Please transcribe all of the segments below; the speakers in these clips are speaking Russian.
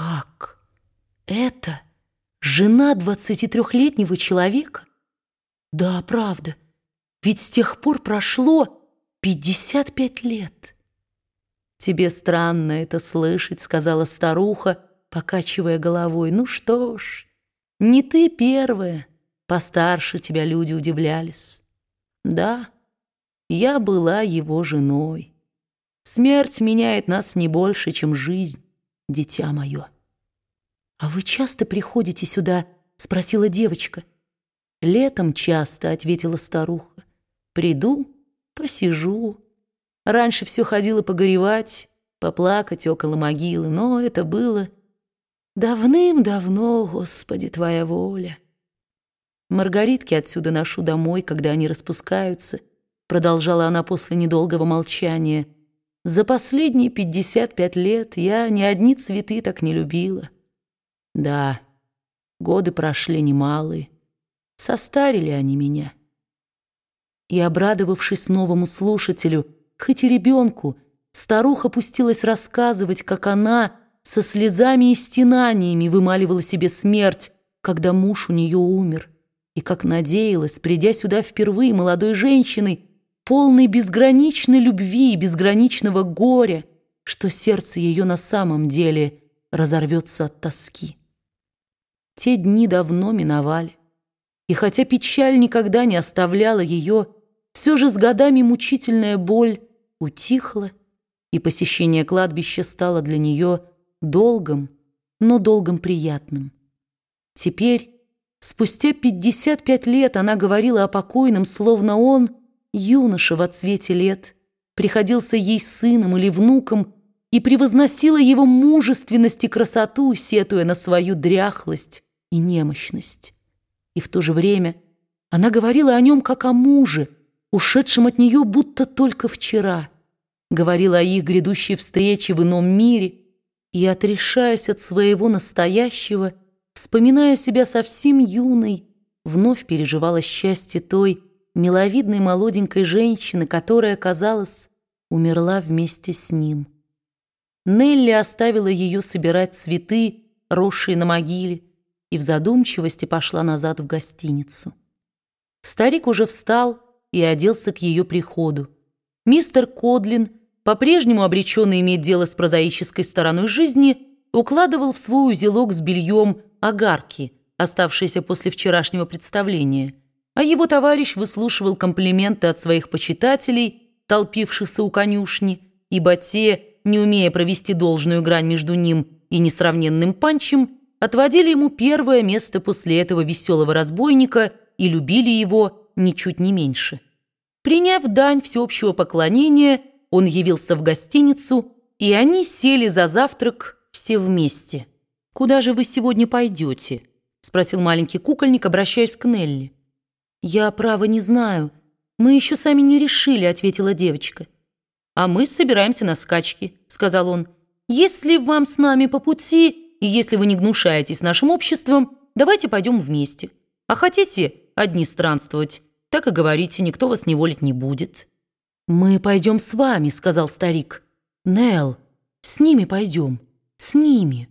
Как? Это жена 23-летнего человека? Да, правда. Ведь с тех пор прошло 55 лет. Тебе странно это слышать, сказала старуха, покачивая головой. Ну что ж, не ты первая. Постарше тебя люди удивлялись. Да, я была его женой. Смерть меняет нас не больше, чем жизнь, дитя мое. «А вы часто приходите сюда?» — спросила девочка. «Летом часто», — ответила старуха. «Приду, посижу. Раньше все ходила погоревать, поплакать около могилы, но это было давным-давно, Господи, Твоя воля». Маргаритки отсюда ношу домой, когда они распускаются, продолжала она после недолгого молчания. За последние пятьдесят пять лет я ни одни цветы так не любила. Да, годы прошли немалые. Состарили они меня. И, обрадовавшись новому слушателю, хоть и ребенку, старуха пустилась рассказывать, как она со слезами и стенаниями вымаливала себе смерть, когда муж у нее умер и как надеялась, придя сюда впервые молодой женщиной, полной безграничной любви и безграничного горя, что сердце ее на самом деле разорвется от тоски. Те дни давно миновали, и хотя печаль никогда не оставляла ее, все же с годами мучительная боль утихла, и посещение кладбища стало для нее долгом, но долгом приятным. Теперь Спустя 55 лет она говорила о покойном, словно он, юноша в отсвете лет, приходился ей сыном или внуком и превозносила его мужественность и красоту, сетуя на свою дряхлость и немощность. И в то же время она говорила о нем как о муже, ушедшем от нее будто только вчера, говорила о их грядущей встрече в ином мире и, отрешаясь от своего настоящего, вспоминая себя совсем юной, вновь переживала счастье той миловидной молоденькой женщины, которая, казалось, умерла вместе с ним. Нелли оставила ее собирать цветы, росшие на могиле, и в задумчивости пошла назад в гостиницу. Старик уже встал и оделся к ее приходу. Мистер Кодлин, по-прежнему обреченный иметь дело с прозаической стороной жизни, укладывал в свой узелок с бельем огарки, оставшиеся после вчерашнего представления, а его товарищ выслушивал комплименты от своих почитателей, толпившихся у конюшни, ибо те, не умея провести должную грань между ним и несравненным панчем, отводили ему первое место после этого веселого разбойника и любили его ничуть не меньше. Приняв дань всеобщего поклонения, он явился в гостиницу, и они сели за завтрак все вместе. «Куда же вы сегодня пойдете?» — спросил маленький кукольник, обращаясь к Нелли. «Я, право, не знаю. Мы еще сами не решили», — ответила девочка. «А мы собираемся на скачки», — сказал он. «Если вам с нами по пути, и если вы не гнушаетесь нашим обществом, давайте пойдем вместе. А хотите одни странствовать, так и говорите, никто вас не волить не будет». «Мы пойдем с вами», — сказал старик. «Нелл, с ними пойдем, с ними».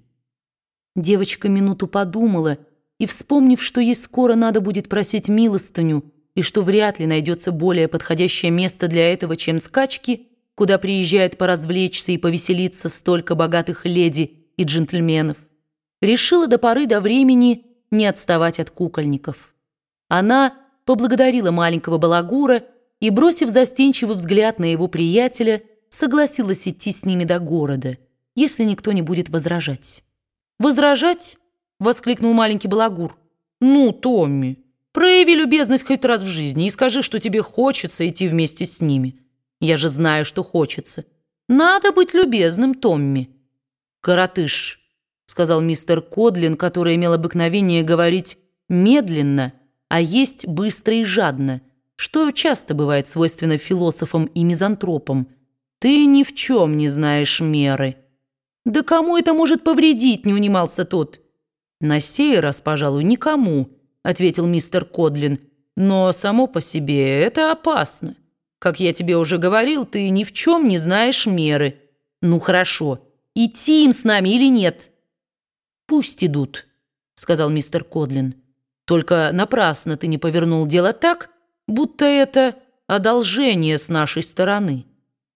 Девочка минуту подумала и, вспомнив, что ей скоро надо будет просить милостыню и что вряд ли найдется более подходящее место для этого, чем скачки, куда приезжает поразвлечься и повеселиться столько богатых леди и джентльменов, решила до поры до времени не отставать от кукольников. Она поблагодарила маленького балагура и, бросив застенчивый взгляд на его приятеля, согласилась идти с ними до города, если никто не будет возражать. «Возражать?» — воскликнул маленький балагур. «Ну, Томми, прояви любезность хоть раз в жизни и скажи, что тебе хочется идти вместе с ними. Я же знаю, что хочется. Надо быть любезным, Томми». «Коротыш», — сказал мистер Кодлин, который имел обыкновение говорить медленно, а есть быстро и жадно, что часто бывает свойственно философам и мизантропам. «Ты ни в чем не знаешь меры». «Да кому это может повредить?» – не унимался тот. «На сей раз, пожалуй, никому», – ответил мистер Кодлин. «Но само по себе это опасно. Как я тебе уже говорил, ты ни в чем не знаешь меры. Ну хорошо, идти им с нами или нет?» «Пусть идут», — сказал мистер Кодлин. «Только напрасно ты не повернул дело так, будто это одолжение с нашей стороны».